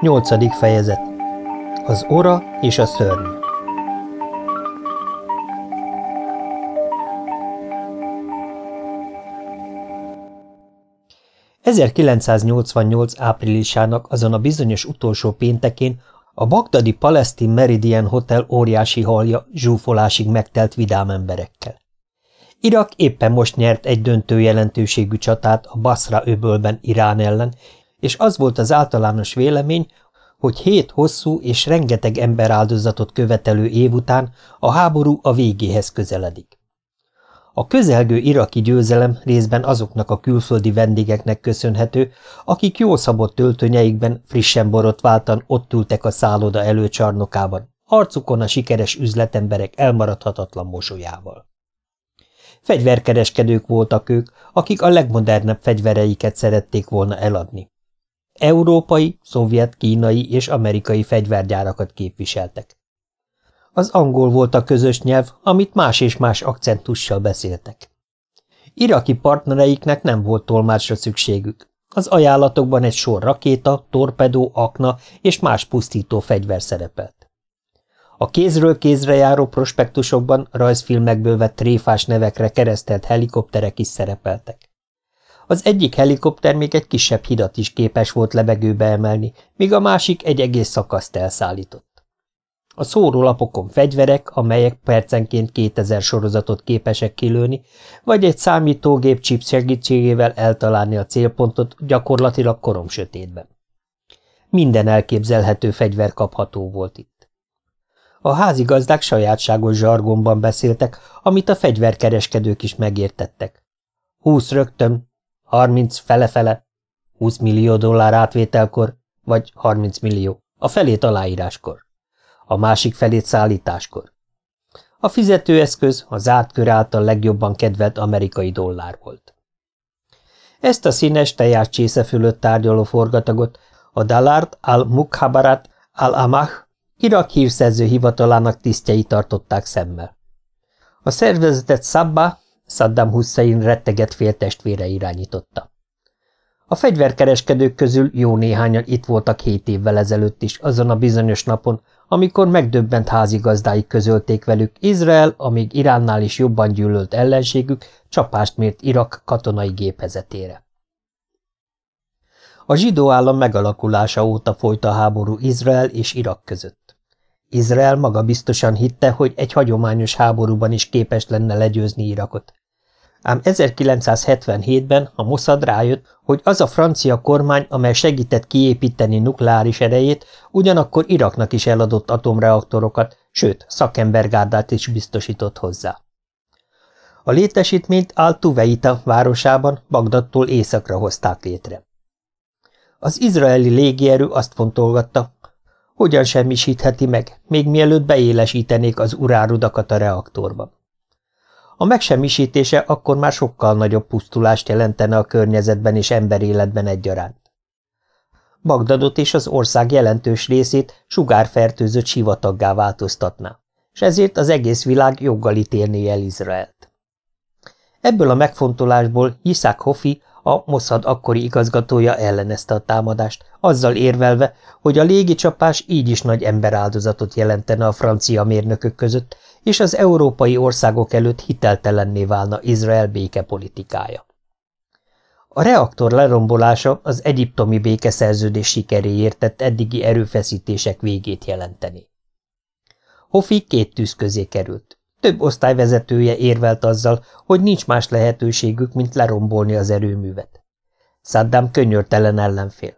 Nyolcadik fejezet Az ora és a szörny 1988 áprilisának azon a bizonyos utolsó péntekén a bagdadi Palestine Meridian Hotel óriási halja zsúfolásig megtelt vidám emberekkel. Irak éppen most nyert egy döntő jelentőségű csatát a Basra öbölben Irán ellen, és az volt az általános vélemény, hogy hét hosszú és rengeteg emberáldozatot követelő év után a háború a végéhez közeledik. A közelgő iraki győzelem részben azoknak a külföldi vendégeknek köszönhető, akik jól szabott töltönyeikben frissen borotváltan ott ültek a szálloda előcsarnokában, arcukon a sikeres üzletemberek elmaradhatatlan mosolyával. Fegyverkereskedők voltak ők, akik a legmodernebb fegyvereiket szerették volna eladni. Európai, szovjet, kínai és amerikai fegyvergyárakat képviseltek. Az angol volt a közös nyelv, amit más és más akcentussal beszéltek. Iraki partnereiknek nem volt tolmácsra szükségük. Az ajánlatokban egy sor rakéta, torpedó, akna és más pusztító fegyver szerepelt. A kézről kézre járó prospektusokban rajzfilmekből vett tréfás nevekre keresztelt helikopterek is szerepeltek. Az egyik helikopter még egy kisebb hidat is képes volt lebegőbe emelni, míg a másik egy egész szakaszt elszállított. A szórólapokon fegyverek, amelyek percenként 2000 sorozatot képesek kilőni, vagy egy számítógép chip segítségével eltalálni a célpontot gyakorlatilag korom sötétben. Minden elképzelhető fegyver kapható volt itt. A házigazdák sajátságos zsargonban beszéltek, amit a fegyverkereskedők is megértettek. Húsz rögtön, harminc fele-fele, húsz millió dollár átvételkor, vagy harminc millió, a felét aláíráskor a másik felét szállításkor. A fizetőeszköz a zárt kör által legjobban kedvelt amerikai dollár volt. Ezt a színes tejás csésze fölött tárgyaló forgatagot a Dalart al-Mukhabarat al-Amah Irak hírszerző hivatalának tisztjei tartották szemmel. A szervezetet Sabba Saddam Hussein retteget féltestvére irányította. A fegyverkereskedők közül jó néhányan itt voltak hét évvel ezelőtt is, azon a bizonyos napon, amikor megdöbbent házigazdáik közölték velük, Izrael, amíg Iránnál is jobban gyűlölt ellenségük, csapást mért Irak katonai gépezetére. A zsidó állam megalakulása óta folyt a háború Izrael és Irak között. Izrael maga biztosan hitte, hogy egy hagyományos háborúban is képes lenne legyőzni Irakot. Ám 1977-ben a Mossad rájött, hogy az a francia kormány, amely segített kiépíteni nukleáris erejét, ugyanakkor Iraknak is eladott atomreaktorokat, sőt, szakembergárdát is biztosított hozzá. A létesítményt Al-Tuveita városában Bagdadtól északra hozták létre. Az izraeli légierő azt fontolgatta, hogyan semmisítheti meg, még mielőtt beélesítenék az urárudakat a reaktorba. A megsemmisítése akkor már sokkal nagyobb pusztulást jelentene a környezetben és emberéletben egyaránt. Bagdadot és az ország jelentős részét sugárfertőzött sivataggá változtatná, és ezért az egész világ joggal ítélné el Izraelt. Ebből a megfontolásból Yitzhak Hofi, a Mossad akkori igazgatója ellenezte a támadást, azzal érvelve, hogy a légicsapás így is nagy emberáldozatot jelentene a francia mérnökök között, és az európai országok előtt hiteltelenné válna Izrael békepolitikája. A reaktor lerombolása az egyiptomi békeszerződés sikeréért tett eddigi erőfeszítések végét jelenteni. Hofi két tűz közé került. Több osztályvezetője érvelt azzal, hogy nincs más lehetőségük, mint lerombolni az erőművet. Saddam könyörtelen ellenfél.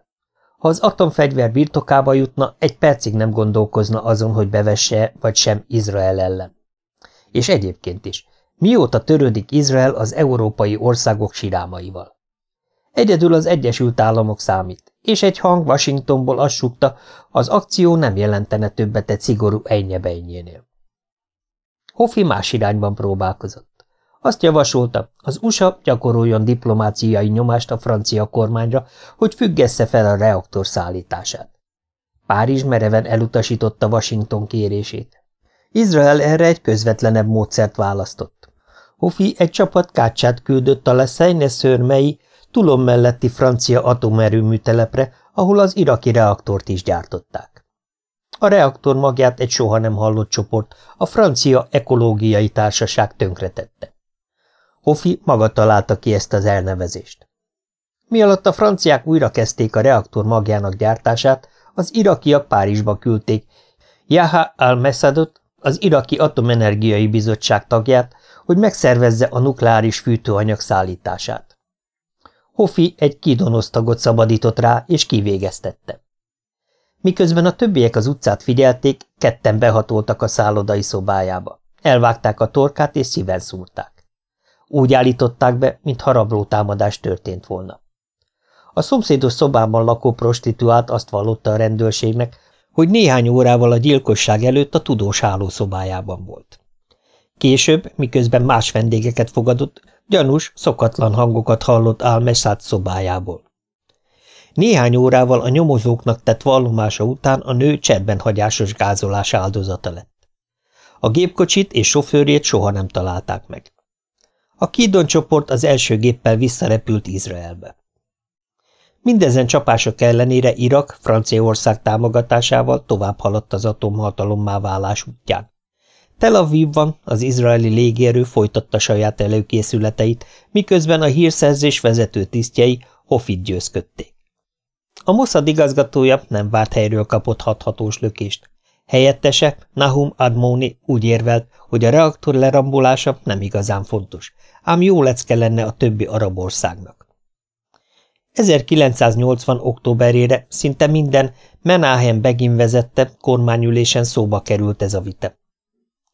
Ha az atomfegyver birtokába jutna, egy percig nem gondolkozna azon, hogy bevesse vagy sem Izrael ellen. És egyébként is, mióta törődik Izrael az európai országok sirámaival? Egyedül az Egyesült Államok számít, és egy hang Washingtonból azt súgta, az akció nem jelentene többet egy szigorú ennye Hoffi más irányban próbálkozott. Azt javasolta, az USA gyakoroljon diplomáciai nyomást a francia kormányra, hogy függesse fel a reaktor szállítását. Párizs mereven elutasította Washington kérését. Izrael erre egy közvetlenebb módszert választott. Hofi egy csapat kácsát küldött a Lesseine szörmei Tulon melletti francia atomerőmű telepre, ahol az iraki reaktort is gyártották. A reaktor magját egy soha nem hallott csoport, a francia ekológiai társaság tönkretette. Hoffi maga találta ki ezt az elnevezést. Mi alatt a franciák újra kezdték a reaktor magjának gyártását, az irakiak Párizsba küldték Jaha al-Messadot, az iraki atomenergiai bizottság tagját, hogy megszervezze a nukleáris fűtőanyag szállítását. Hoffi egy kidonosztagot szabadított rá, és kivégeztette. Miközben a többiek az utcát figyelték, ketten behatoltak a szállodai szobájába. Elvágták a torkát, és szíven szúrták. Úgy állították be, mintha rabló támadás történt volna. A szomszédos szobában lakó prostituált azt vallotta a rendőrségnek, hogy néhány órával a gyilkosság előtt a tudós hálószobájában volt. Később, miközben más vendégeket fogadott, gyanús, szokatlan hangokat hallott Álmeszát szobájából. Néhány órával a nyomozóknak tett vallomása után a nő cserben hagyásos gázolás áldozata lett. A gépkocsit és sofőrjét soha nem találták meg. A Kidon csoport az első géppel visszarepült Izraelbe. Mindezen csapások ellenére Irak Franciaország támogatásával tovább haladt az atomhatalommá válás útján. Tel Avivban az izraeli légierő folytatta saját előkészületeit, miközben a hírszerzés vezető tisztjei Hofit győzködték. A Mossad igazgatója nem várt helyről kapott hathatós lökést. Helyettese, Nahum Admoni úgy érvelt, hogy a reaktor lerambolása nem igazán fontos, ám jó lecke lenne a többi arab országnak. 1980. októberére szinte minden Menahem Begin vezette kormányülésen szóba került ez a vita.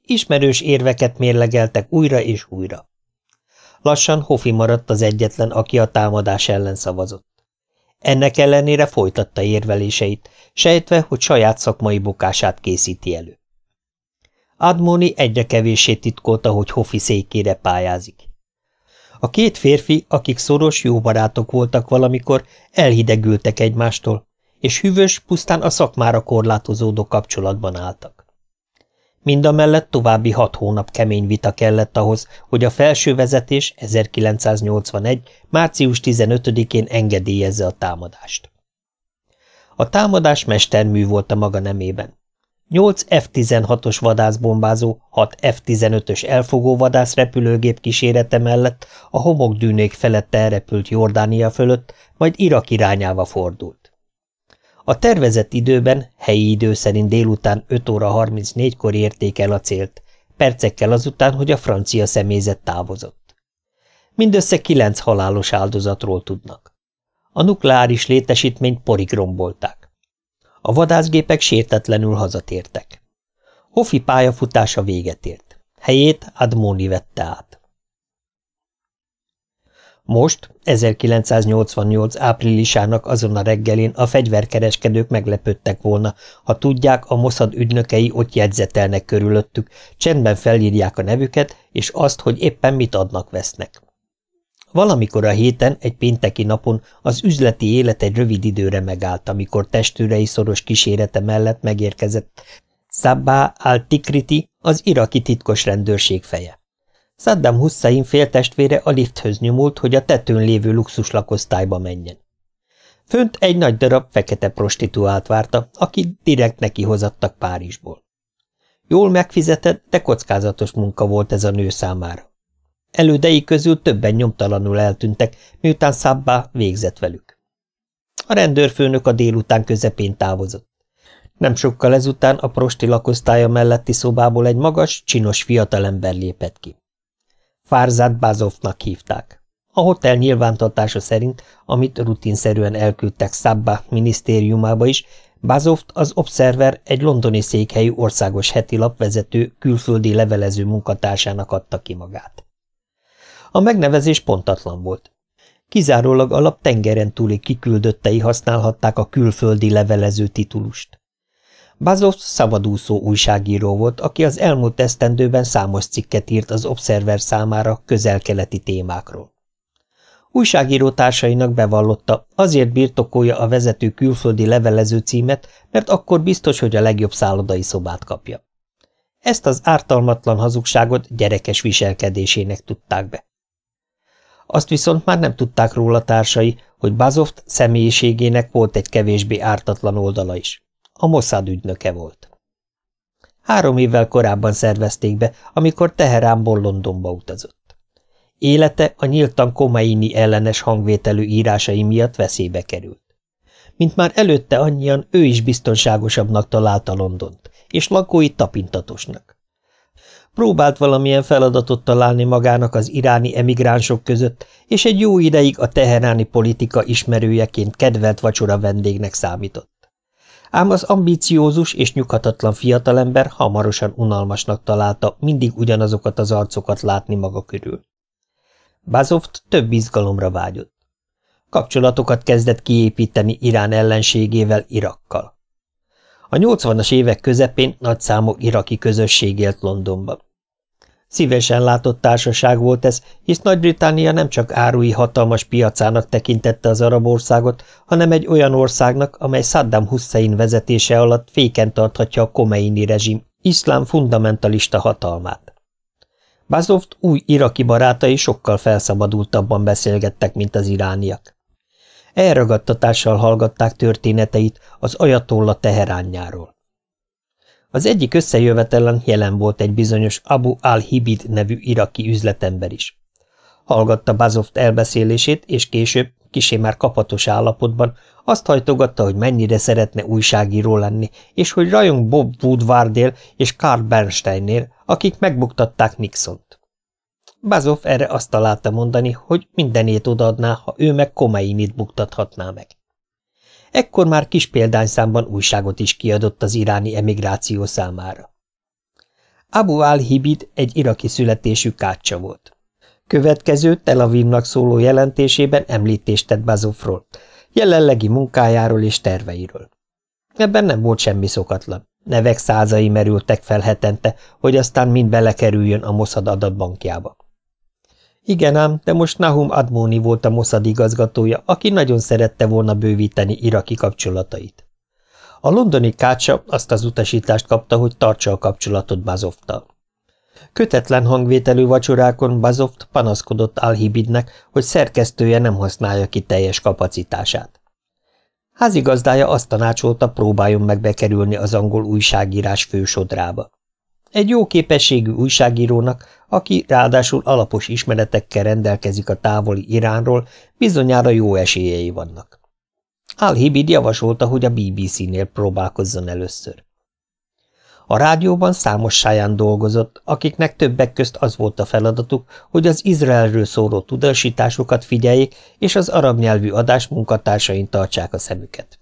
Ismerős érveket mérlegeltek újra és újra. Lassan Hofi maradt az egyetlen, aki a támadás ellen szavazott. Ennek ellenére folytatta érveléseit, sejtve, hogy saját szakmai bukását készíti elő. Admoni egyre kevéssé titkolta, hogy Hofi székére pályázik. A két férfi, akik szoros jó barátok voltak valamikor, elhidegültek egymástól, és hűvös, pusztán a szakmára korlátozódó kapcsolatban álltak. Mindamellett további hat hónap kemény vita kellett ahhoz, hogy a felső vezetés 1981. március 15-én engedélyezze a támadást. A támadás mestermű volt a maga nemében. Nyolc F-16-os vadászbombázó, hat F-15-ös elfogó vadászrepülőgép kísérete mellett a homokdűnék felett elrepült Jordánia fölött, majd Irak irányába fordult. A tervezett időben, helyi idő szerint délután 5 óra 34-kor érték el a célt, percekkel azután, hogy a francia személyzet távozott. Mindössze kilenc halálos áldozatról tudnak. A nukleáris létesítményt porig rombolták. A vadászgépek sértetlenül hazatértek. Hoffi pályafutása véget ért. Helyét Admoni vette át. Most, 1988 áprilisának azon a reggelén a fegyverkereskedők meglepődtek volna, ha tudják, a Mossad ügynökei ott jegyzetelnek körülöttük, csendben felírják a nevüket, és azt, hogy éppen mit adnak-vesznek. Valamikor a héten, egy pénteki napon az üzleti élet egy rövid időre megállt, amikor testőrei szoros kísérete mellett megérkezett Szabbá al-Tikriti, az iraki titkos rendőrség feje. Saddam Hussein féltestvére a lifthöz nyomult, hogy a tetőn lévő luxus lakosztályba menjen. Fönt egy nagy darab fekete prostituált várta, aki direkt neki hozattak Párizsból. Jól megfizetett, de kockázatos munka volt ez a nő számára. Elődei közül többen nyomtalanul eltűntek, miután Szabbá végzett velük. A rendőrfőnök a délután közepén távozott. Nem sokkal ezután a prosti lakosztálya melletti szobából egy magas, csinos fiatalember lépett ki. Fárzát Bazovnak hívták. A hotel nyilvántartása szerint, amit rutinszerűen elküldtek Szabba minisztériumába is, Bazoft az Observer egy londoni székhelyű országos heti lapvezető külföldi levelező munkatársának adta ki magát. A megnevezés pontatlan volt. Kizárólag a lap tengeren túli kiküldöttei használhatták a külföldi levelező titulust. Bazov szabadúszó újságíró volt, aki az elmúlt esztendőben számos cikket írt az Observer számára közel-keleti témákról. Újságíró társainak bevallotta, azért birtokolja a vezető külföldi levelező címet, mert akkor biztos, hogy a legjobb szállodai szobát kapja. Ezt az ártalmatlan hazugságot gyerekes viselkedésének tudták be. Azt viszont már nem tudták róla társai, hogy Bazoft személyiségének volt egy kevésbé ártatlan oldala is. A Mossad ügynöke volt. Három évvel korábban szervezték be, amikor Teheránból Londonba utazott. Élete a nyíltan Komaini ellenes hangvételű írásai miatt veszélybe került. Mint már előtte annyian, ő is biztonságosabbnak találta Londont, és lakói tapintatosnak. Próbált valamilyen feladatot találni magának az iráni emigránsok között, és egy jó ideig a teheráni politika ismerőjeként kedvelt vacsora vendégnek számított. Ám az ambíciózus és nyughatatlan fiatalember hamarosan unalmasnak találta mindig ugyanazokat az arcokat látni maga körül. Bazoft több izgalomra vágyott. Kapcsolatokat kezdett kiépíteni Irán ellenségével Irakkal. A 80-as évek közepén nagyszámú iraki közösség élt Londonban. Szívesen látott társaság volt ez, hisz Nagy-Britannia nem csak árui hatalmas piacának tekintette az arab országot, hanem egy olyan országnak, amely Saddam Hussein vezetése alatt féken tarthatja a Komeini rezsim iszlám fundamentalista hatalmát. Bazoft új iraki barátai sokkal felszabadultabban beszélgettek, mint az irániak. Elragadtatással hallgatták történeteit az ajatolla teheránjáról. Az egyik összejövetelen jelen volt egy bizonyos Abu al-Hibid nevű iraki üzletember is. Hallgatta Bazoft elbeszélését, és később, kisé már kapatos állapotban, azt hajtogatta, hogy mennyire szeretne újságíró lenni, és hogy rajong Bob Woodwardél és Carl Bernsteinnél, akik megbuktatták Nixont. Bazov erre azt találta mondani, hogy mindenét odaadná, ha ő meg Komeinit buktathatná meg. Ekkor már kis példányszámban újságot is kiadott az iráni emigráció számára. Abu al-Hibid egy iraki születésű kácsa volt. Következő Tel Avivnak szóló jelentésében említést tett Bazofról, jelenlegi munkájáról és terveiről. Ebben nem volt semmi szokatlan. Nevek százai merültek fel hetente, hogy aztán mind belekerüljön a Mossad adatbankjába. Igen ám, de most Nahum Admoni volt a Mossad igazgatója, aki nagyon szerette volna bővíteni iraki kapcsolatait. A londoni kácsa azt az utasítást kapta, hogy tartsa a kapcsolatot Bazoftal. Kötetlen hangvételű vacsorákon Bazoft panaszkodott Alhibidnek, hogy szerkesztője nem használja ki teljes kapacitását. Házigazdája azt tanácsolta, próbáljon meg bekerülni az angol újságírás fősodrába. Egy jó képességű újságírónak, aki ráadásul alapos ismeretekkel rendelkezik a távoli Iránról, bizonyára jó esélyei vannak. Al-Hibid javasolta, hogy a BBC-nél próbálkozzon először. A rádióban számos sáján dolgozott, akiknek többek közt az volt a feladatuk, hogy az Izraelről szóló tudósításokat figyeljék, és az arab nyelvű adás munkatársain tartsák a szemüket.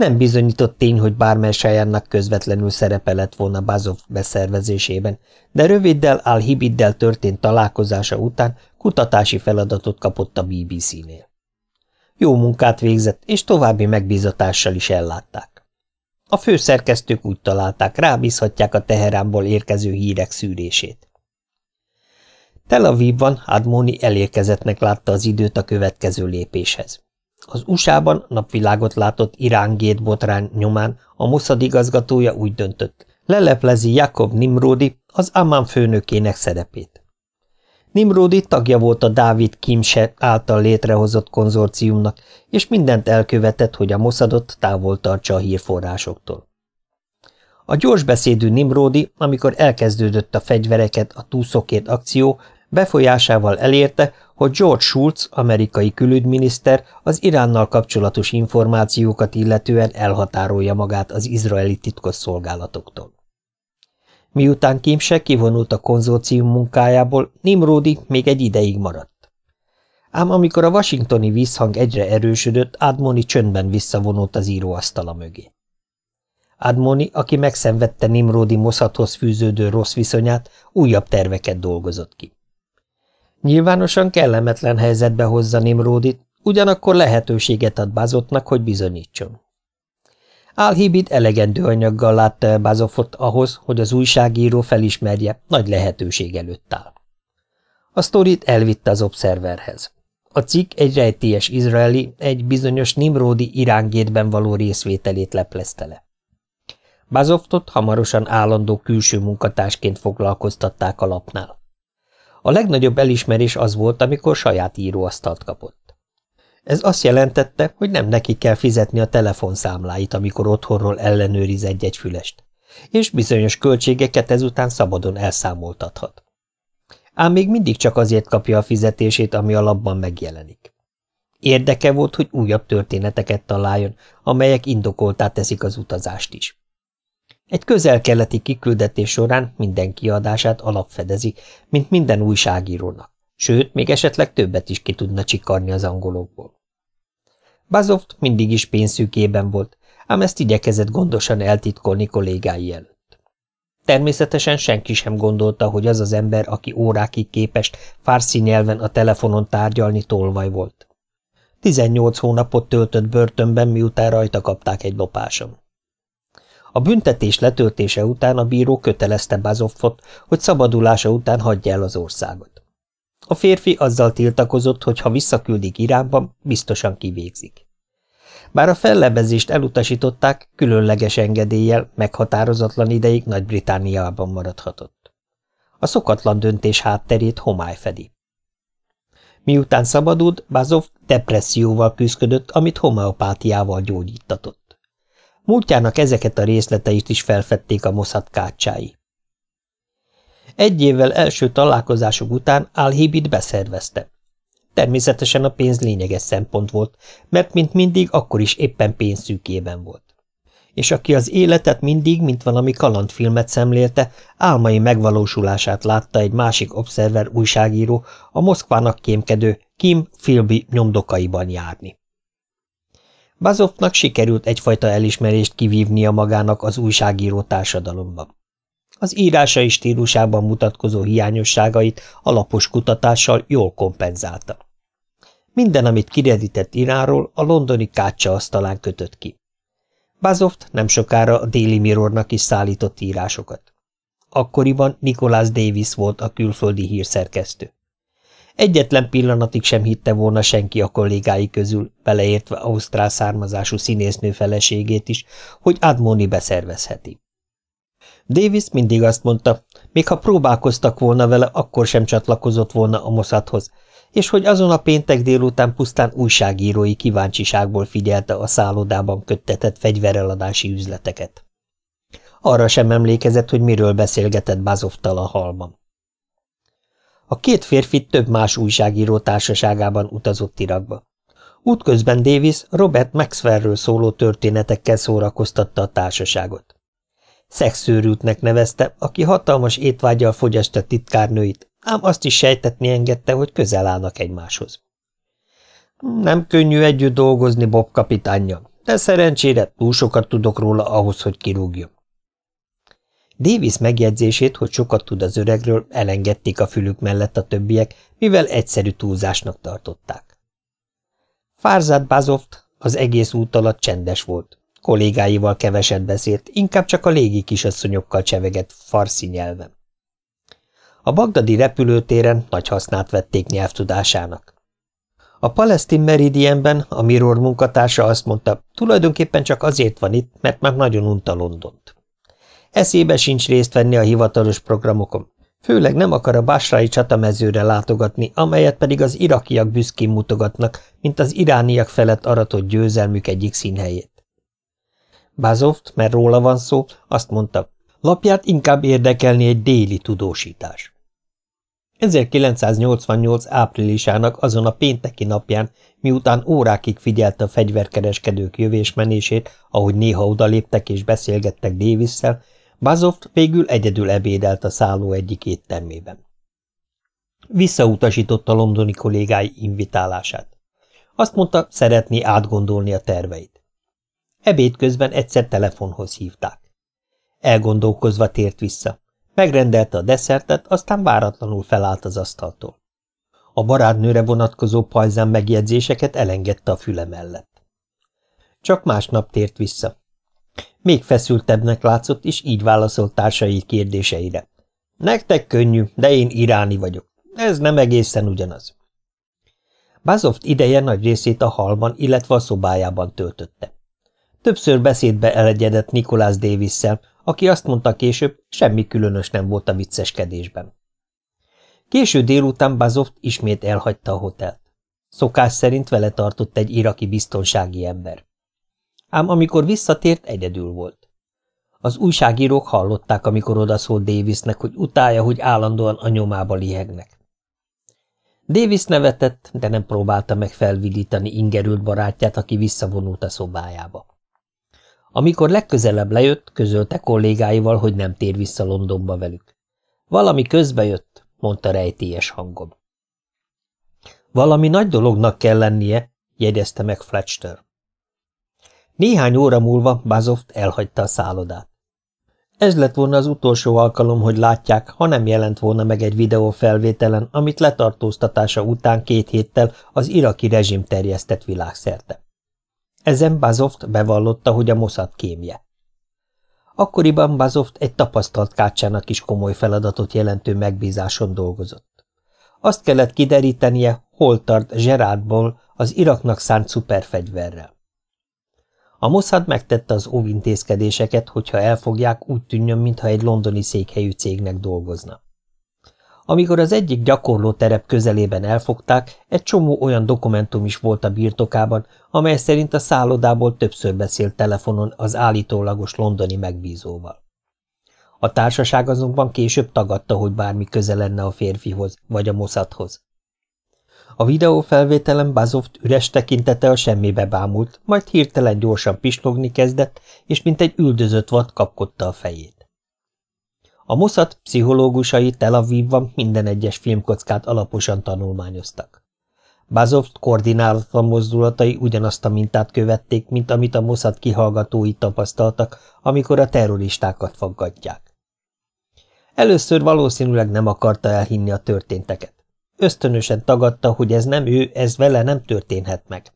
Nem bizonyított tény, hogy bármely sajánnak közvetlenül szerepe lett volna Bazov beszervezésében, de röviddel Al-Hibiddel történt találkozása után kutatási feladatot kapott a BBC-nél. Jó munkát végzett, és további megbízatással is ellátták. A főszerkesztők úgy találták, rábízhatják a Teheránból érkező hírek szűrését. Tel Avivban Admoni elérkezettnek látta az időt a következő lépéshez. Az USA-ban napvilágot látott Irán-gét botrány nyomán a Mossad igazgatója úgy döntött, leleplezi Jakob Nimrodi az Amman főnökének szerepét. Nimrodi tagja volt a Dávid Kimse által létrehozott konzorciumnak, és mindent elkövetett, hogy a Mossadot távol tartsa a hírforrásoktól. A gyorsbeszédű Nimrodi, amikor elkezdődött a fegyvereket a túszokért akció, befolyásával elérte, hogy George Schulz, amerikai külügyminiszter az Iránnal kapcsolatos információkat illetően elhatárolja magát az izraeli titkosszolgálatoktól. Miután Kimse kivonult a konzorcium munkájából, Nimrodi még egy ideig maradt. Ám amikor a washingtoni visszhang egyre erősödött, Admoni csöndben visszavonult az íróasztala mögé. Admoni, aki megszenvedte Nimrodi Mossadhoz fűződő rossz viszonyát, újabb terveket dolgozott ki. Nyilvánosan kellemetlen helyzetbe hozza Nimrodit, ugyanakkor lehetőséget ad Bazotnak, hogy bizonyítson. Álhibid elegendő anyaggal látta el Bazofot ahhoz, hogy az újságíró felismerje, nagy lehetőség előtt áll. A sztorit elvitte az obszerverhez. A cikk egy rejtélyes izraeli, egy bizonyos Nimrodi irángétben való részvételét leplezte le. Bazoftot hamarosan állandó külső munkatársként foglalkoztatták a lapnál. A legnagyobb elismerés az volt, amikor saját íróasztalt kapott. Ez azt jelentette, hogy nem neki kell fizetni a telefonszámláit, amikor otthonról ellenőriz egy-egy fülest, és bizonyos költségeket ezután szabadon elszámoltathat. Ám még mindig csak azért kapja a fizetését, ami a labban megjelenik. Érdeke volt, hogy újabb történeteket találjon, amelyek indokoltá teszik az utazást is. Egy közel-keleti kiküldetés során minden kiadását alapfedezi, mint minden újságírónak, sőt, még esetleg többet is ki tudna csikarni az angolokból. Bazoft mindig is pénzszűkében volt, ám ezt igyekezett gondosan eltitkolni kollégái előtt. Természetesen senki sem gondolta, hogy az az ember, aki órákig képes fárszi nyelven a telefonon tárgyalni, tolvaj volt. 18 hónapot töltött börtönben, miután rajta kapták egy lopáson. A büntetés letöltése után a bíró kötelezte Bazoffot, hogy szabadulása után hagyja el az országot. A férfi azzal tiltakozott, hogy ha visszaküldik Iránba, biztosan kivégzik. Bár a fellebezést elutasították, különleges engedéllyel meghatározatlan ideig Nagy-Britániában maradhatott. A szokatlan döntés hátterét homály fedi. Miután szabadult, Bazov depresszióval küzdött, amit homeopátiával gyógyítatott. Múltjának ezeket a részleteit is felfedték a Mossad kácsái. Egy évvel első találkozásuk után Alhibit beszervezte. Természetesen a pénz lényeges szempont volt, mert mint mindig akkor is éppen pénzszűkében volt. És aki az életet mindig, mint valami kalandfilmet szemlélte, álmai megvalósulását látta egy másik obszerver újságíró, a Moszkvának kémkedő Kim Philby nyomdokaiban járni. Bazovnak sikerült egyfajta elismerést kivívnia magának az újságíró társadalomban. Az írásai stílusában mutatkozó hiányosságait alapos kutatással jól kompenzálta. Minden, amit kiredített Iránról, a londoni kácsa asztalán kötött ki. Bazoft nem sokára a Daily Mirrornak is szállított írásokat. Akkoriban Nicholas Davis volt a külföldi hírszerkesztő. Egyetlen pillanatig sem hitte volna senki a kollégái közül, beleértve ausztrál származású színésznő feleségét is, hogy Admoni beszervezheti. Davis mindig azt mondta, még ha próbálkoztak volna vele, akkor sem csatlakozott volna a Mossadhoz, és hogy azon a péntek délután pusztán újságírói kíváncsiságból figyelte a szállodában köttetett fegyvereladási üzleteket. Arra sem emlékezett, hogy miről beszélgetett Bazovtal a halban. A két férfi több más újságíró társaságában utazott Irakba. Útközben Davis Robert Maxwellről szóló történetekkel szórakoztatta a társaságot. Szexőrültnek nevezte, aki hatalmas étvágyal fogyasztott titkárnőit, ám azt is sejtetni engedte, hogy közel állnak egymáshoz. Nem könnyű együtt dolgozni Bob kapitánya, de szerencsére túl sokat tudok róla ahhoz, hogy kirúgjon. Davis megjegyzését, hogy sokat tud az öregről, elengedték a fülük mellett a többiek, mivel egyszerű túlzásnak tartották. Fárzát Bazoft az egész út alatt csendes volt. Kollégáival keveset beszélt, inkább csak a légi kisasszonyokkal csevegett farszi nyelven. A bagdadi repülőtéren nagy hasznát vették nyelvtudásának. A palesztin Meridianben a Mirror munkatársa azt mondta, tulajdonképpen csak azért van itt, mert már nagyon unta Londont. Eszébe sincs részt venni a hivatalos programokon, főleg nem akar a básrai csatamezőre látogatni, amelyet pedig az irakiak büszkén mutogatnak, mint az irániak felett aratott győzelmük egyik színhelyét. Bazoft, mert róla van szó, azt mondta, lapját inkább érdekelni egy déli tudósítás. 1988 áprilisának azon a pénteki napján, miután órákig figyelte a fegyverkereskedők jövésmenését, ahogy néha odaléptek és beszélgettek Davisszel, Bazoft végül egyedül ebédelt a szálló egyik éttermében. Visszautasította londoni kollégái invitálását. Azt mondta, szeretné átgondolni a terveit. Ebéd közben egyszer telefonhoz hívták. Elgondolkozva tért vissza. Megrendelte a desszertet, aztán váratlanul felállt az asztaltól. A barátnőre vonatkozó pajzán megjegyzéseket elengedte a füle mellett. Csak másnap tért vissza. Még feszültebbnek látszott, és így válaszolt társai kérdéseire. Nektek könnyű, de én iráni vagyok. Ez nem egészen ugyanaz. Bazoft ideje nagy részét a halban, illetve a szobájában töltötte. Többször beszédbe elegyedett Nicholas davis aki azt mondta később, semmi különös nem volt a vicceskedésben. Késő délután Bazoft ismét elhagyta a hotelt. Szokás szerint vele tartott egy iraki biztonsági ember. Ám amikor visszatért, egyedül volt. Az újságírók hallották, amikor odaszólt Davisnek, hogy utálja, hogy állandóan a nyomába lihegnek. Davis nevetett, de nem próbálta meg felvidítani ingerült barátját, aki visszavonult a szobájába. Amikor legközelebb lejött, közölte kollégáival, hogy nem tér vissza Londonba velük. Valami közbe jött, mondta rejtélyes hangon. Valami nagy dolognak kell lennie, jegyezte meg Fletcher. Néhány óra múlva Bazoft elhagyta a szállodát. Ez lett volna az utolsó alkalom, hogy látják, ha nem jelent volna meg egy videófelvételen, amit letartóztatása után két héttel az iraki rezsim terjesztett világszerte. Ezen Bazoft bevallotta, hogy a Mossad kémje. Akkoriban Bazoft egy tapasztalt kácsának is komoly feladatot jelentő megbízáson dolgozott. Azt kellett kiderítenie, hol tart Gerardból az Iraknak szánt szuperfegyverrel. A Mossad megtette az óvintézkedéseket, hogyha elfogják, úgy tűnjön, mintha egy londoni székhelyű cégnek dolgozna. Amikor az egyik gyakorló terep közelében elfogták, egy csomó olyan dokumentum is volt a birtokában, amely szerint a szállodából többször beszélt telefonon az állítólagos londoni megbízóval. A társaság azonban később tagadta, hogy bármi köze lenne a férfihoz vagy a Mossadhoz. A videófelvételen Bazoft üres tekintete a semmibe bámult, majd hirtelen gyorsan pislogni kezdett, és mint egy üldözött vad kapkodta a fejét. A Mossad pszichológusai Tel Avivban minden egyes filmkockát alaposan tanulmányoztak. Bazoft koordinálatlan mozdulatai ugyanazt a mintát követték, mint amit a Mossad kihallgatói tapasztaltak, amikor a terroristákat faggatják. Először valószínűleg nem akarta elhinni a történteket. Ösztönösen tagadta, hogy ez nem ő, ez vele nem történhet meg.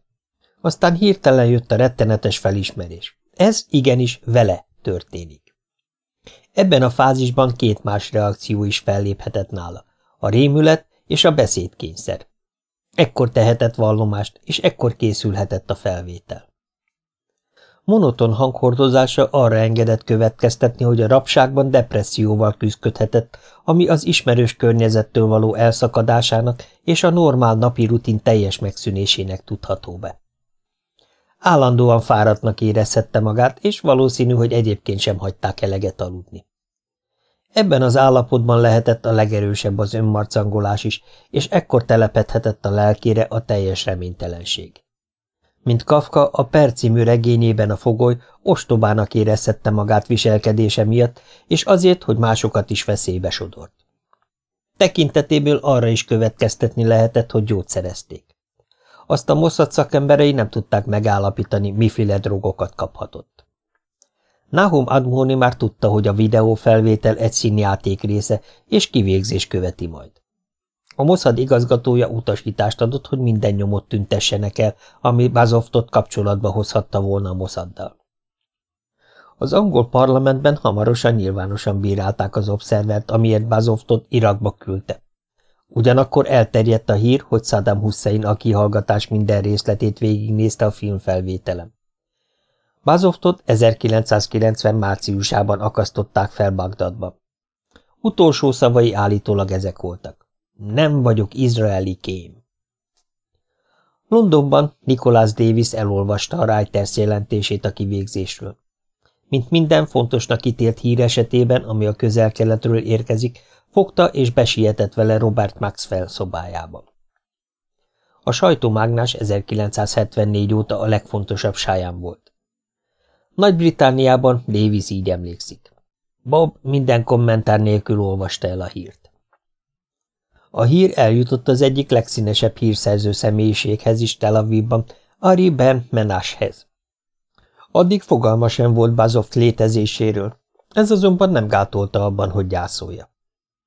Aztán hirtelen jött a rettenetes felismerés. Ez igenis vele történik. Ebben a fázisban két más reakció is felléphetett nála, a rémület és a beszédkényszer. Ekkor tehetett vallomást, és ekkor készülhetett a felvétel. Monoton hanghordozása arra engedett következtetni, hogy a rabságban depresszióval küzdködhetett, ami az ismerős környezettől való elszakadásának és a normál napi rutin teljes megszűnésének tudható be. Állandóan fáradtnak érezhette magát, és valószínű, hogy egyébként sem hagyták eleget aludni. Ebben az állapotban lehetett a legerősebb az önmarcangolás is, és ekkor telepedhetett a lelkére a teljes reménytelenség. Mint Kafka a percimű regényében a fogoly ostobának érezhette magát viselkedése miatt, és azért, hogy másokat is veszélybe sodort. Tekintetéből arra is következtetni lehetett, hogy gyógyszerezték. Azt a Mossad szakemberei nem tudták megállapítani, miféle drogokat kaphatott. Nahum Admoni már tudta, hogy a videófelvétel egy színjáték része, és kivégzés követi majd. A Mossad igazgatója utasítást adott, hogy minden nyomot tüntessenek el, ami Bazoftot kapcsolatba hozhatta volna a Mossaddal. Az angol parlamentben hamarosan nyilvánosan bírálták az obszervert, amiért Bazoftot Irakba küldte. Ugyanakkor elterjedt a hír, hogy Saddam Hussein a kihallgatás minden részletét végignézte a filmfelvételem. Bazoftot 1990 márciusában akasztották fel Bagdadba. Utolsó szavai állítólag ezek voltak. Nem vagyok izraeli kém. Londonban Nicholas Davis elolvasta a Reuters jelentését a kivégzésről. Mint minden fontosnak ítélt hír esetében, ami a közel-keletről érkezik, fogta és besietett vele Robert Maxwell szobájába. A sajtómágnás 1974 óta a legfontosabb sáján volt. Nagy-Britániában Davis így emlékszik. Bob minden kommentár nélkül olvasta el a hírt. A hír eljutott az egyik legszínesebb hírszerző személyiséghez is Tel Avivban, Ari Ben Menashez. Addig fogalma sem volt Bazoft létezéséről, ez azonban nem gátolta abban, hogy gyászolja.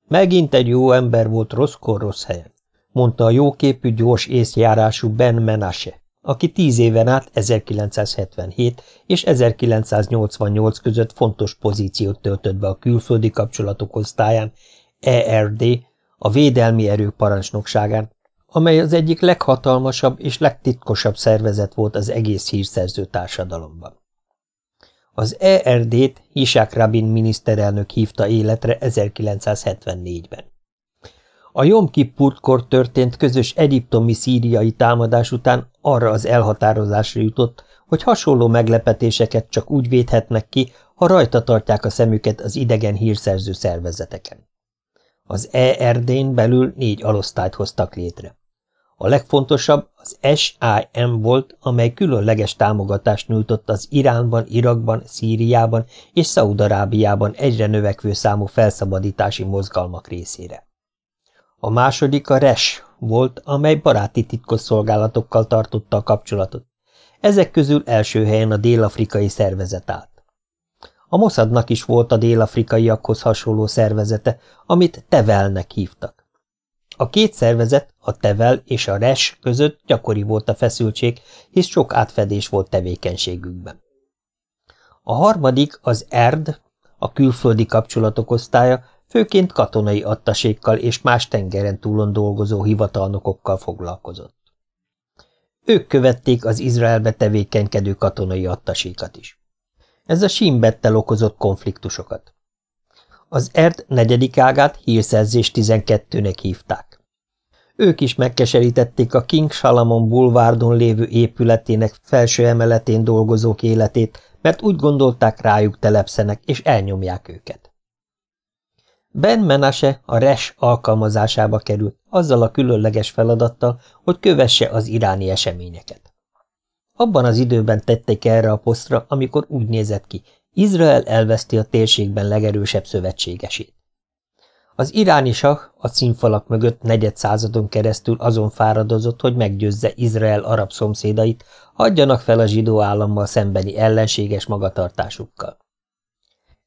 Megint egy jó ember volt rosszkor rossz helyen, mondta a jóképű, gyors észjárású Ben Menashe, aki tíz éven át 1977 és 1988 között fontos pozíciót töltött be a külföldi kapcsolatok osztályán, ERD, a Védelmi Erők parancsnokságán, amely az egyik leghatalmasabb és legtitkosabb szervezet volt az egész hírszerző társadalomban. Az ERD-t Hisák Rabin miniszterelnök hívta életre 1974-ben. A Jom Kippurkor történt közös egyiptomi-szíriai támadás után arra az elhatározásra jutott, hogy hasonló meglepetéseket csak úgy védhetnek ki, ha rajta tartják a szemüket az idegen hírszerző szervezeteken. Az ERD-n belül négy alosztályt hoztak létre. A legfontosabb az SIM volt, amely különleges támogatást nyújtott az Iránban, Irakban, Szíriában és Szaudarábiában egyre növekvő számú felszabadítási mozgalmak részére. A második a RES volt, amely baráti titkosszolgálatokkal tartotta a kapcsolatot. Ezek közül első helyen a dél-afrikai szervezet állt. A Mossadnak is volt a dél-afrikaiakhoz hasonló szervezete, amit Tevelnek hívtak. A két szervezet, a Tevel és a RES között gyakori volt a feszültség, hisz sok átfedés volt tevékenységükben. A harmadik, az ERD, a külföldi kapcsolatok osztálya, főként katonai attasékkal és más tengeren túlon dolgozó hivatalnokokkal foglalkozott. Ők követték az Izraelbe tevékenykedő katonai attasékat is. Ez a Simbettel okozott konfliktusokat. Az ERD negyedik ágát hírszerzés 12-nek hívták. Ők is megkeserítették a King Salamon bulvárdon lévő épületének felső emeletén dolgozók életét, mert úgy gondolták rájuk telepszenek, és elnyomják őket. Ben Menashe a RES alkalmazásába került, azzal a különleges feladattal, hogy kövesse az iráni eseményeket. Abban az időben tették erre a posztra, amikor úgy nézett ki, Izrael elveszti a térségben legerősebb szövetségesét. Az iráni sah a színfalak mögött negyed századon keresztül azon fáradozott, hogy meggyőzze Izrael arab szomszédait, adjanak fel a zsidó állammal szembeni ellenséges magatartásukkal.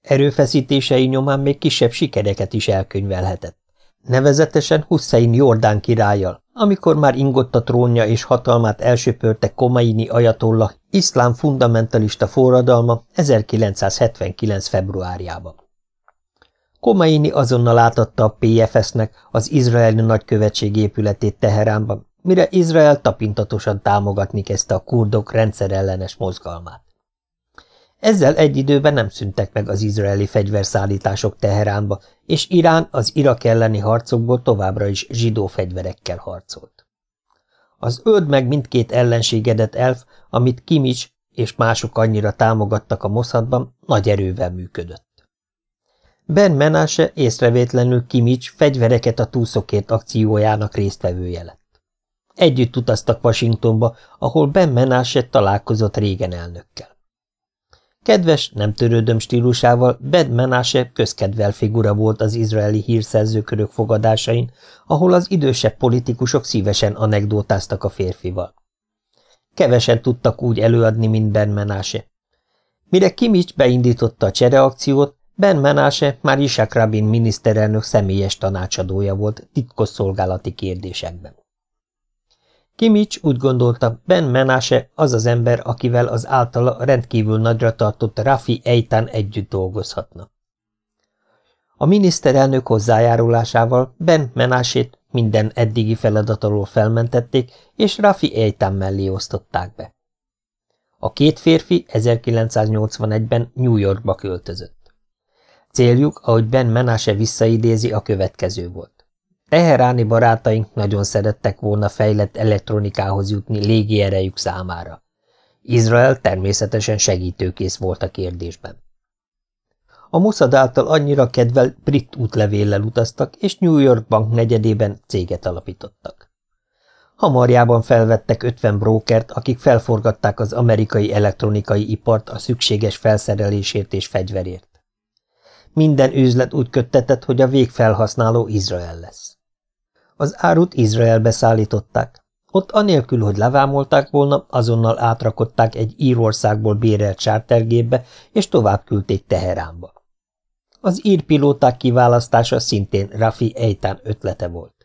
Erőfeszítései nyomán még kisebb sikereket is elkönyvelhetett. Nevezetesen Hussein Jordán királlyal, amikor már ingott a trónja és hatalmát elsöpörte Komaini ajatolla iszlám fundamentalista forradalma 1979. februárjában. Komaini azonnal átadta a PFS-nek az izraeli nagykövetség épületét Teheránban, mire Izrael tapintatosan támogatni kezdte a kurdok rendszerellenes mozgalmát. Ezzel egy időben nem szüntek meg az izraeli fegyverszállítások Teheránba, és Irán az Irak elleni harcokból továbbra is zsidó fegyverekkel harcolt. Az öld meg mindkét ellenségedet elf, amit Kimics és mások annyira támogattak a Mossadban, nagy erővel működött. Ben Menashe észrevétlenül Kimics fegyvereket a túszokért akciójának résztvevője lett. Együtt utaztak Washingtonba, ahol Ben Menashe találkozott régen elnökkel. Kedves, nem törődöm stílusával, Ben Menashe közkedvel figura volt az izraeli hírszerzőkörök fogadásain, ahol az idősebb politikusok szívesen anekdótáztak a férfival. Kevesen tudtak úgy előadni, mint Ben Menashe. Mire Kimics beindította a csereakciót, Ben Menashe már Isaac Rabin miniszterelnök személyes tanácsadója volt titkosszolgálati kérdésekben. Kimics úgy gondolta, Ben Menashe az az ember, akivel az általa rendkívül nagyra tartott Rafi Eitan együtt dolgozhatna. A miniszterelnök hozzájárulásával Ben Menasét minden eddigi feladat alól felmentették, és Rafi Eitan mellé osztották be. A két férfi 1981-ben New Yorkba költözött. Céljuk, ahogy Ben Menashe visszaidézi, a következő volt. Teheráni barátaink nagyon szerettek volna fejlett elektronikához jutni légierejük számára. Izrael természetesen segítőkész volt a kérdésben. A Mossad által annyira kedvel brit útlevéllel utaztak, és New York bank negyedében céget alapítottak. Hamarjában felvettek 50 brókert, akik felforgatták az amerikai elektronikai ipart a szükséges felszerelésért és fegyverért. Minden üzlet úgy köttetett, hogy a végfelhasználó Izrael lesz. Az árut Izraelbe szállították. Ott anélkül, hogy levámolták volna, azonnal átrakották egy Írországból bérelt sártergépbe, és tovább küldték Teheránba. Az írpilóták kiválasztása szintén Rafi Eitan ötlete volt.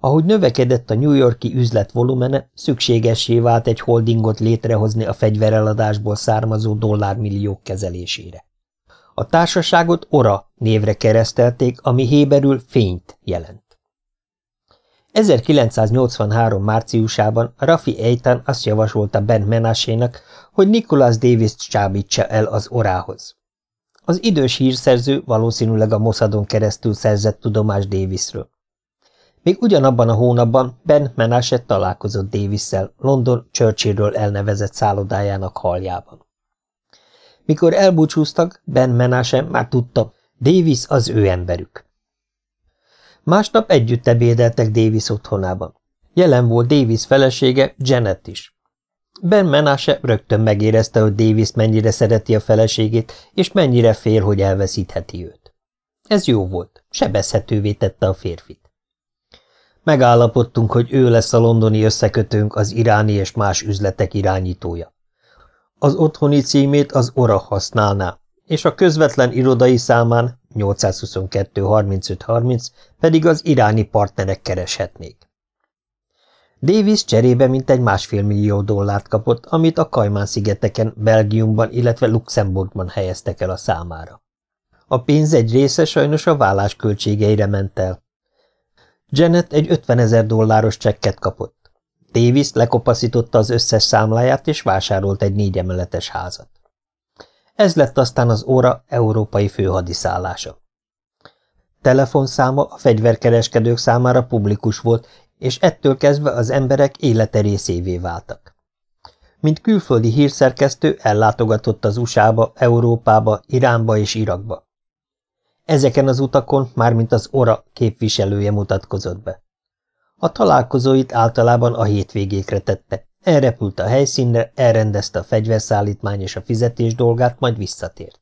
Ahogy növekedett a New Yorki üzlet volumene, szükségessé vált egy holdingot létrehozni a fegyvereladásból származó dollármilliók kezelésére. A társaságot Ora névre keresztelték, ami héberül fényt jelent. 1983. márciusában Rafi Eitan azt javasolta Ben Menasének, hogy Nicholas Davis-t csábítsa el az orához. Az idős hírszerző valószínűleg a Mossadon keresztül szerzett tudomás Davisről. Még ugyanabban a hónapban Ben Menashet találkozott davis London Churchillről elnevezett szállodájának haljában. Mikor elbúcsúztak, Ben Menashe már tudta, Davis az ő emberük. Másnap együtt ebédeltek Davis otthonában. Jelen volt Davis felesége, Janet is. Ben Menashe rögtön megérezte, hogy Davis mennyire szereti a feleségét, és mennyire fél, hogy elveszítheti őt. Ez jó volt, sebezhetővé tette a férfit. Megállapodtunk, hogy ő lesz a londoni összekötőnk, az iráni és más üzletek irányítója. Az otthoni címét az ORA használná, és a közvetlen irodai számán 822-35-30 pedig az iráni partnerek kereshetnék. Davis cserébe mintegy másfél millió dollárt kapott, amit a Kajmán-szigeteken, Belgiumban, illetve Luxemburgban helyeztek el a számára. A pénz egy része sajnos a vállás költségeire ment el. Janet egy 50 ezer dolláros csekket kapott. Davis lekopaszította az összes számláját, és vásárolt egy négyemeletes házat. Ez lett aztán az óra európai főhadiszállása. Telefonszáma a fegyverkereskedők számára publikus volt, és ettől kezdve az emberek élete részévé váltak. Mint külföldi hírszerkesztő ellátogatott az USA-ba, Európába, Iránba és Irakba. Ezeken az utakon mármint az ORA képviselője mutatkozott be. A találkozóit általában a hétvégékre tette, elrepült a helyszínre, elrendezte a fegyverszállítmány és a fizetés dolgát, majd visszatért.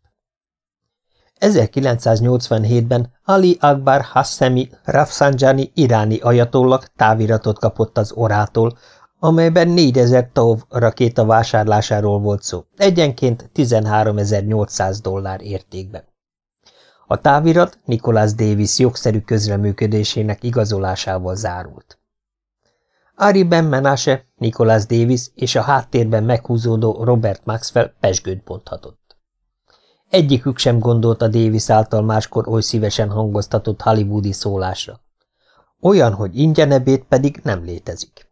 1987-ben Ali Akbar Hassemi Rafsanjani iráni ajatollak táviratot kapott az orától, amelyben 4000 TOV rakéta vásárlásáról volt szó, egyenként 13.800 dollár értékben. A távirat Nicholas Davis jogszerű közreműködésének igazolásával zárult. Ari Ben Menashe, Nicholas Davis és a háttérben meghúzódó Robert Maxwell pesgőt bonthatott. Egyikük sem gondolt a Davis által máskor oly szívesen hangoztatott hollywoodi szólásra. Olyan, hogy ingyenebét pedig nem létezik.